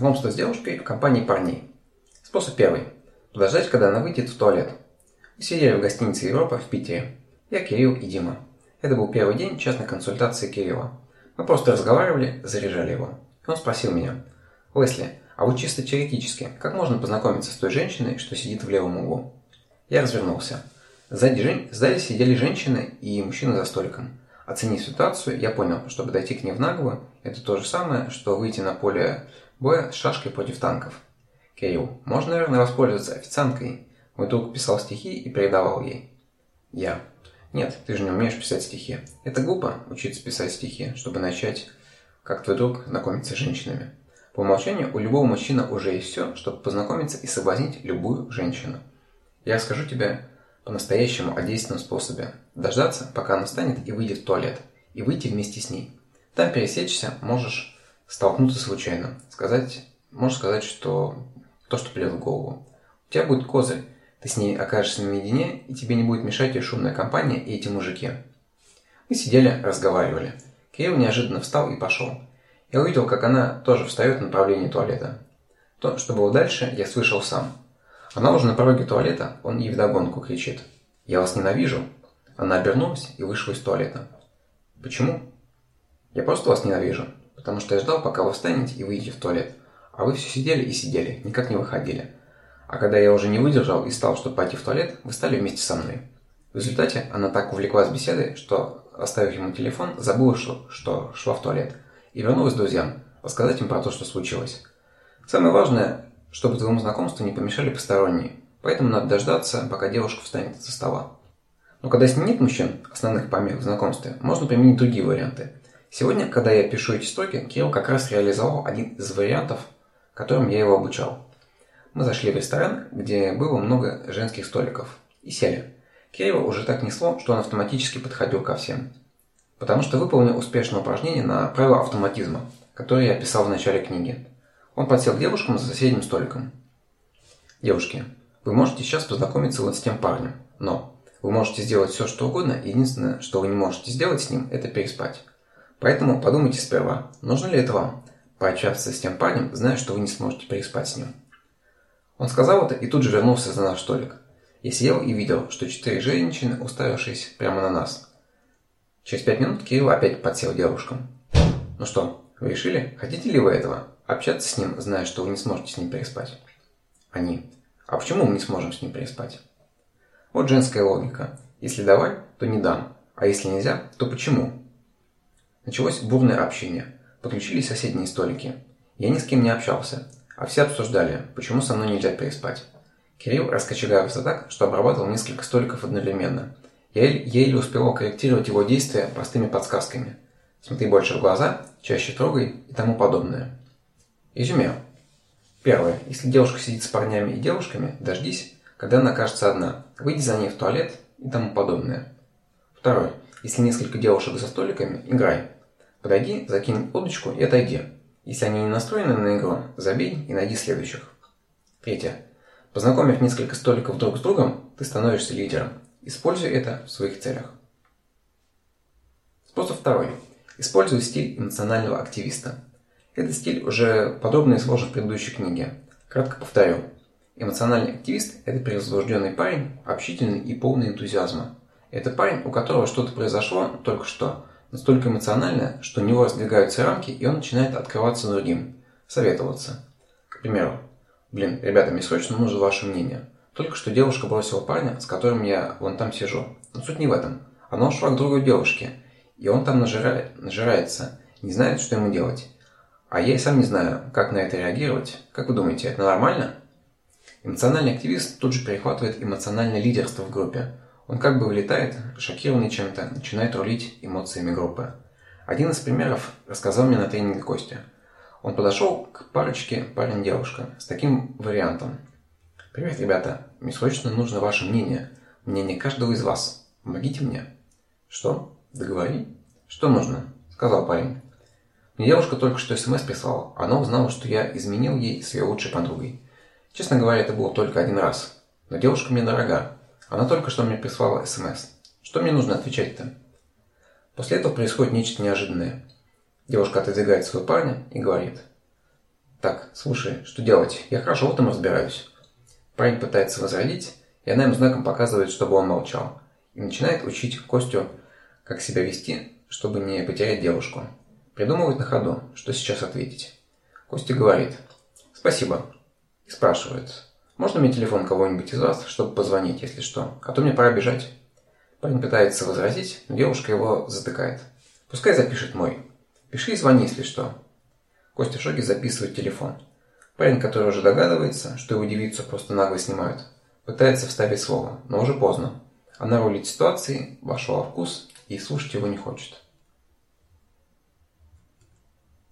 Знакомство с девушкой в компании парней. Способ первый. Подождать, когда она выйдет в туалет. Мы сидели в гостинице Европа в Питере. Я, Кирилл и Дима. Это был первый день частной консультации Кирилла. Мы просто разговаривали, заряжали его. И он спросил меня. «Лесли, а вот чисто теоретически, как можно познакомиться с той женщиной, что сидит в левом углу?» Я развернулся. Сзади, жен... Сзади сидели женщины и мужчина за столиком. Оценив ситуацию, я понял, что подойти к ней в наглую – это то же самое, что выйти на поле боя с шашкой против танков. Кирилл, можно, наверное, воспользоваться официанткой? Мой друг писал стихи и передавал ей. Я. Нет, ты же не умеешь писать стихи. Это глупо, учиться писать стихи, чтобы начать, как твой друг, знакомиться с женщинами. По умолчанию у любого мужчины уже есть все, чтобы познакомиться и соблазнить любую женщину. Я расскажу тебе по-настоящему о действенном способе. Дождаться, пока она встанет и выйдет в туалет. И выйти вместе с ней. Там пересечься можешь столкнуться случайно. Сказать, можешь сказать, что то, что придет в голову. У тебя будет козырь. Ты с ней окажешься наедине, и тебе не будет мешать ее шумная компания и эти мужики. Мы сидели, разговаривали. Кирилл неожиданно встал и пошел. Я увидел, как она тоже встает в направлении туалета. То, что было дальше, я слышал сам. Она уже на пороге туалета, он ей вдогонку кричит. «Я вас ненавижу!» Она обернулась и вышла из туалета. «Почему?» «Я просто вас ненавижу, потому что я ждал, пока вы встанете и выйдете в туалет. А вы все сидели и сидели, никак не выходили. А когда я уже не выдержал и стал, чтобы пойти в туалет, вы стали вместе со мной. В результате она так увлеклась беседой, что, оставив ему телефон, забыла, что, что шла в туалет. И вернулась к друзьям, рассказать им про то, что случилось. Самое важное, чтобы твоему знакомству не помешали посторонние. Поэтому надо дождаться, пока девушка встанет из-за стола. Но когда с ним нет мужчин, основных помех в знакомстве, можно применить другие варианты. Сегодня, когда я пишу эти строки, Кирилл как раз реализовал один из вариантов, которым я его обучал. Мы зашли в ресторан, где было много женских столиков, и сели. Кирилла уже так несло, что он автоматически подходил ко всем. Потому что выполнил успешное упражнение на правила автоматизма, которое я описал в начале книги. Он подсел к девушкам за соседним столиком. Девушки, вы можете сейчас познакомиться вот с тем парнем, но вы можете сделать все, что угодно, единственное, что вы не можете сделать с ним, это переспать. Поэтому подумайте сперва, нужно ли это вам, пообщаться с тем парнем, зная, что вы не сможете переспать с ним. Он сказал это и тут же вернулся за наш столик. Я сидел и видел, что четыре женщины, уставившись прямо на нас. Через пять минут Кирилл опять подсел девушкам. «Ну что, вы решили? Хотите ли вы этого? Общаться с ним, зная, что вы не сможете с ним переспать?» Они. «А почему мы не сможем с ним переспать?» Вот женская логика. Если давай, то не дам. А если нельзя, то почему? Началось бурное общение. Подключились соседние столики. Я ни с кем не общался, а все обсуждали, почему со мной нельзя переспать. Кирилл раскочегарился так, что обрабатывал несколько столиков одновременно. Я еле успевал корректировать его действия простыми подсказками. Смотри больше в глаза, чаще трогай и тому подобное. Резюме. Первое. Если девушка сидит с парнями и девушками, дождись, когда она окажется одна. Выйди за ней в туалет и тому подобное. Второе. Если несколько девушек за столиками, играй. Подойди, закинь удочку и отойди. Если они не настроены на игру, забей и найди следующих. Третье. Познакомив несколько столиков друг с другом, ты становишься лидером. Используй это в своих целях. Способ второй. Используй стиль эмоционального активиста. Этот стиль уже подробно изложен в предыдущей книге. Кратко повторю. Эмоциональный активист – это превозбужденный парень, общительный и полный энтузиазма. Это парень, у которого что-то произошло только что, настолько эмоционально, что у него раздвигаются рамки, и он начинает открываться другим, советоваться. К примеру, «Блин, ребята, мне срочно нужно ваше мнение. Только что девушка бросила парня, с которым я вон там сижу. Но суть не в этом. Она ушла к другой девушке, и он там нажирает, нажирается, не знает, что ему делать. А я и сам не знаю, как на это реагировать. Как вы думаете, это нормально?» Эмоциональный активист тут же перехватывает эмоциональное лидерство в группе – он как бы вылетает, шокированный чем-то, начинает рулить эмоциями группы. Один из примеров рассказал мне на тренинге Костя. Он подошел к парочке парень-девушка с таким вариантом. «Привет, ребята. Мне срочно нужно ваше мнение. Мнение каждого из вас. Помогите мне». «Что? Договори». «Что нужно?» – сказал парень. Мне девушка только что смс прислала. Она узнала, что я изменил ей с ее лучшей подругой. Честно говоря, это было только один раз. Но девушка мне дорога. Она только что мне прислала смс. Что мне нужно отвечать-то? После этого происходит нечто неожиданное. Девушка отодвигает своего парня и говорит. Так, слушай, что делать? Я хорошо в этом разбираюсь. Парень пытается возродить, и она ему знаком показывает, чтобы он молчал. И начинает учить Костю, как себя вести, чтобы не потерять девушку. Придумывает на ходу, что сейчас ответить. Костя говорит «Спасибо». И спрашивает «Можно мне телефон кого-нибудь из вас, чтобы позвонить, если что? А то мне пора бежать». Парень пытается возразить, но девушка его затыкает. «Пускай запишет мой. Пиши и звони, если что». Костя в шоке записывает телефон. Парень, который уже догадывается, что его девицу просто нагло снимают, пытается вставить слово, но уже поздно. Она рулит ситуацией, вошла в вкус и слушать его не хочет.